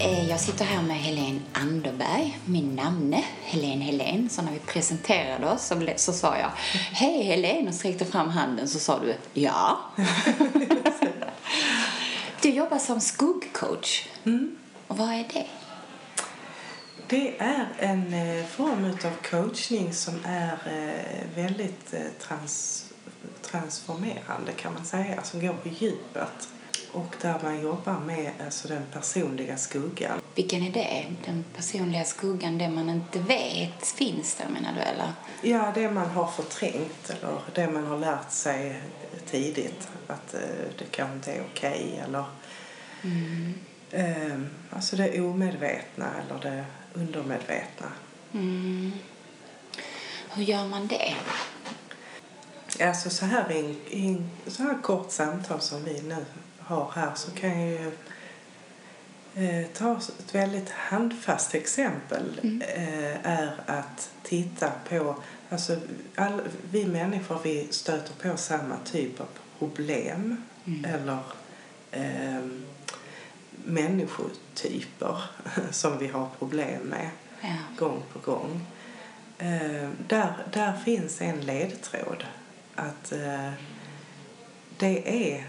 Eh, Jag sitter här med Helene Anderberg, min namne, Helene Helene. Så när vi presenterade oss så, så sa jag Hej Helene och sträckte fram handen så sa du ja. du jobbar som skuggcoach. Och vad är det? Det är en eh, form av coachning som är eh, väldigt trans, transformerande kan man säga, som går på djupet. Och där man jobbar med alltså, den personliga skuggan. Vilken är det? Den personliga skuggan, det man inte vet finns där menar du eller? Ja, det man har förträngt eller det man har lärt sig tidigt att eh, det kanske inte är okej eller eh, alltså det omedvetna eller det undermedvetna. Mm. Hur gör man det? Alltså så här i, en- i en så här kort samtal som vi nu har här så kan jag ju eh, ta ett väldigt handfast exempel eh, är att titta på, alltså all, vi människor vi stöter på samma typ av problem eller eh, människotyper som vi har problem med Ja. gång på gång. Eh, där, där finns en ledtråd. Att eh, det är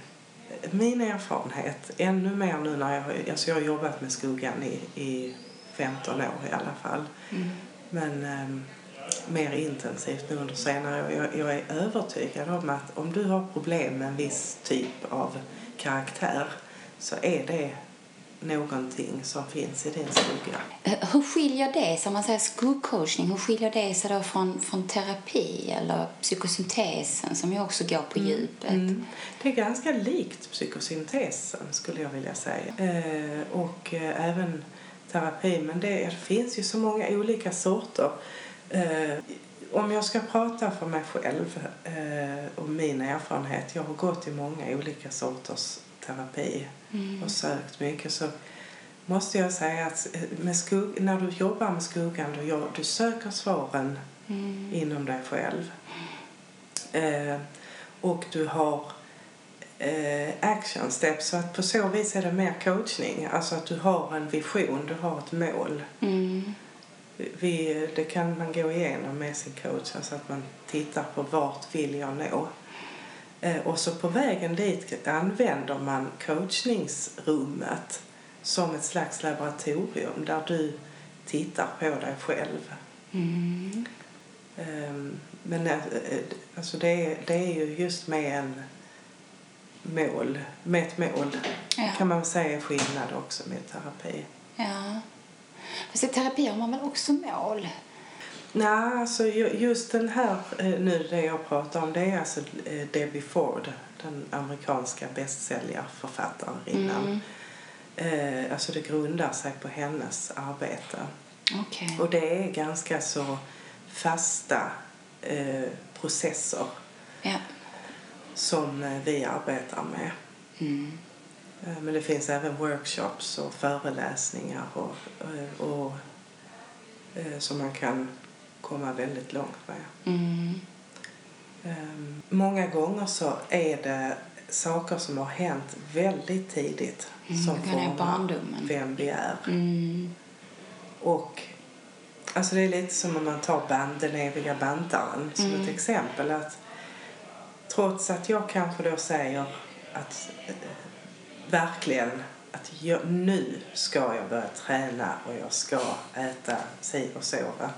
min erfarenhet, ännu mer nu när jag, alltså jag har jobbat med skuggan i, i 15 år i alla fall. Men eh, mer intensivt nu under senare år. Jag, jag är övertygad om att om du har problem med en viss typ av karaktär så är det någonting som finns i din skugga. Eh, Hur skiljer det sig, om man säger skuggcoachning, hur skiljer det sig då från, från terapi eller psykosyntesen som ju också går på djupet? Mm. Det är ganska likt psykosyntesen skulle jag vilja säga. Eh, och eh, även terapi. Men det finns ju så många olika sorter. Eh, om jag ska prata för mig själv eh, och min erfarenhet. Jag har gått i många olika sorters terapi och sökt mycket. Så måste jag säga att eh, med skugg, när du jobbar med skuggan då gör, du söker svaren inom dig själv. Eh, och du har eh, action steps. Så att på så vis är det mer coachning. Alltså att du har en vision, du har ett mål. Mm. Vi, det kan man gå igenom med sin coach. Alltså att man tittar på vart vill jag nå. Eh, och så på vägen dit använder man coachningsrummet som ett slags laboratorium där du tittar på dig själv. Mm. Ehm, Men eh, eh, alltså det, är, det är ju just med en mål, med ett mål Ja. kan man säga är skillnad också med terapi. Ja. Fast i terapi har man väl också mål? Nej, alltså ju- just den här eh, nu det jag pratar om det är alltså eh, Debbie Ford, den amerikanska bästsäljarförfattarinnan. Eh, Alltså det grundar sig på hennes arbete. Okej. Och det är ganska så fasta processer Ja. som vi arbetar med. Mm. Men det finns även workshops och föreläsningar och, och, eh, som man kan komma väldigt långt med. Mm. Eh, Många gånger så är det saker som har hänt väldigt tidigt Mm, som formar vem vi är. Mm. Och alltså det är lite som om man tar band, den eviga bantaren som Mm. ett exempel. att Trots att jag kanske då säger att eh, verkligen att jag, nu ska jag börja träna och jag ska äta si och så. Va?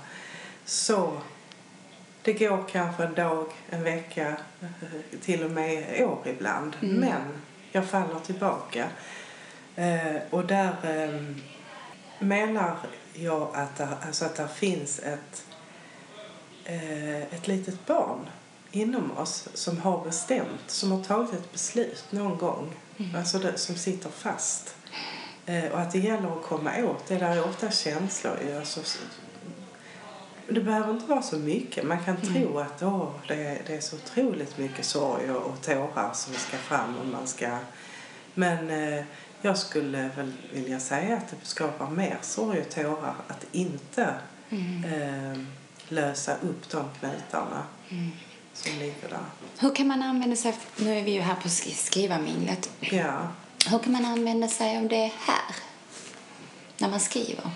Så det går kanske en dag, en vecka, till och med år ibland. Mm. Men jag faller tillbaka. Eh, och där eh, menar jag att det, alltså att det finns ett, eh, ett litet barn inom oss som har bestämt, som har tagit ett beslut någon gång, alltså det, som sitter fast. Eh, och att det gäller att komma åt det. där är ofta känslor. Alltså, det behöver inte vara så mycket. Man kan tro att åh, det, det är så otroligt mycket sorg och, och tårar som ska fram. Och man ska... Men eh, jag skulle väl vilja säga att det skapar mer sorg och tårar att inte eh, lösa upp de knutarna som ligger där. Hur kan man använda sig, nu är vi ju här på sk- skrivarminglet, Ja. hur kan man använda sig av det här? när man skriver?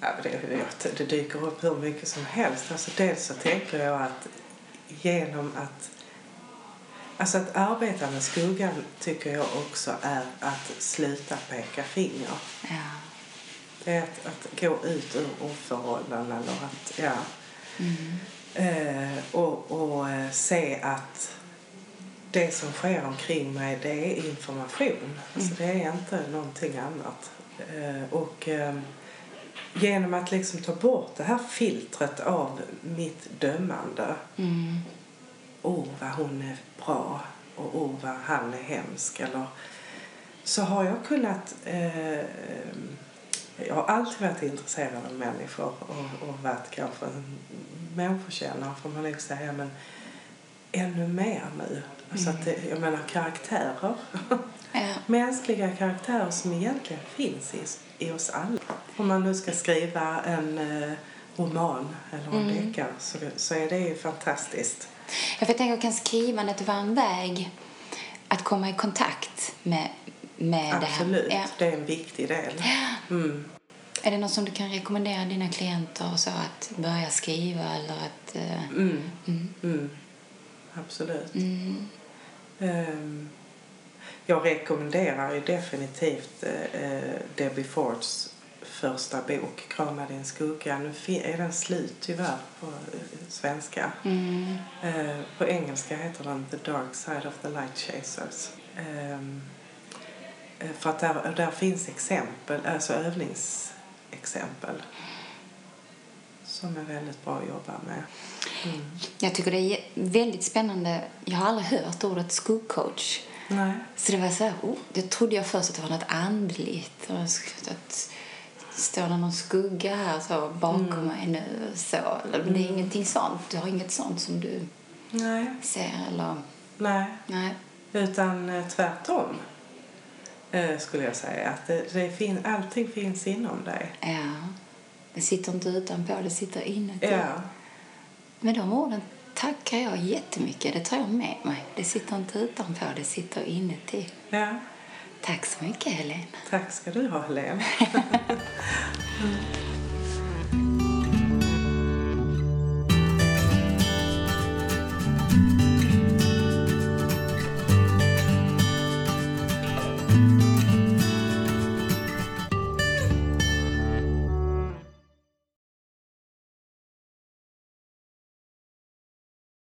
Ja, det, det, dyker upp hur mycket som helst. Alltså, dels så tänker jag att genom att Alltså att arbeta med skuggan tycker jag också är att sluta peka finger. Ja. Det är att, att gå ut ur oförhållanden eller att, ja. Eh, och, och eh, se att det som sker omkring mig det är information. Alltså det är inte någonting annat. Eh, och eh, genom att liksom ta bort det här filtret av mitt dömande. Mm. Åh, vad hon är bra och åh, vad han är hemsk. Eller, så har jag kunnat... Eh, jag har alltid varit intresserad av människor och, och varit kanske en människokännare får man nog säga. Men ännu mer nu. Alltså att det, jag menar karaktärer. Ja. Mänskliga karaktärer som egentligen finns i, i oss alla. Om man nu ska skriva en eh, roman eller en deckare så, så är det ju fantastiskt. Jag, för jag tänker, kan skrivandet vara en väg att komma i kontakt med, med Absolut, det här? Ja. det är en viktig del. Mm. Är det något som du kan rekommendera dina klienter och så att börja skriva eller att... eh, Mm. Mm. Mm. Absolut. Mm. Jag rekommenderar ju definitivt eh, Debbie Fords första bok, Krama din skugga. Nu är den slut tyvärr på eh, svenska. Mm. Eh, på engelska heter den The Dark Side of the Light Chasers. Ehm, eh, för att där, där finns exempel, alltså övningsexempel som är väldigt bra att jobba med. Mm. Jag tycker det är väldigt spännande. Jag har aldrig hört ordet skuggcoach. Nej. Så det var så här, oh, det trodde jag först att det var något andligt. Och att står det någon skugga här så bakom mig nu så. Men det är ingenting sånt. Du har inget sånt som du Nej. ser eller... Nej. Nej. Utan eh, tvärtom eh, skulle jag säga. Att det, det fin- allting finns inom dig. Ja. Det sitter inte utanpå, det sitter inuti. Ja. Med de orden tackar jag jättemycket. Det tar jag med mig. Det sitter inte utanpå, det sitter inuti. ja. Tack så mycket, Helene. Tack ska du ha, Helene.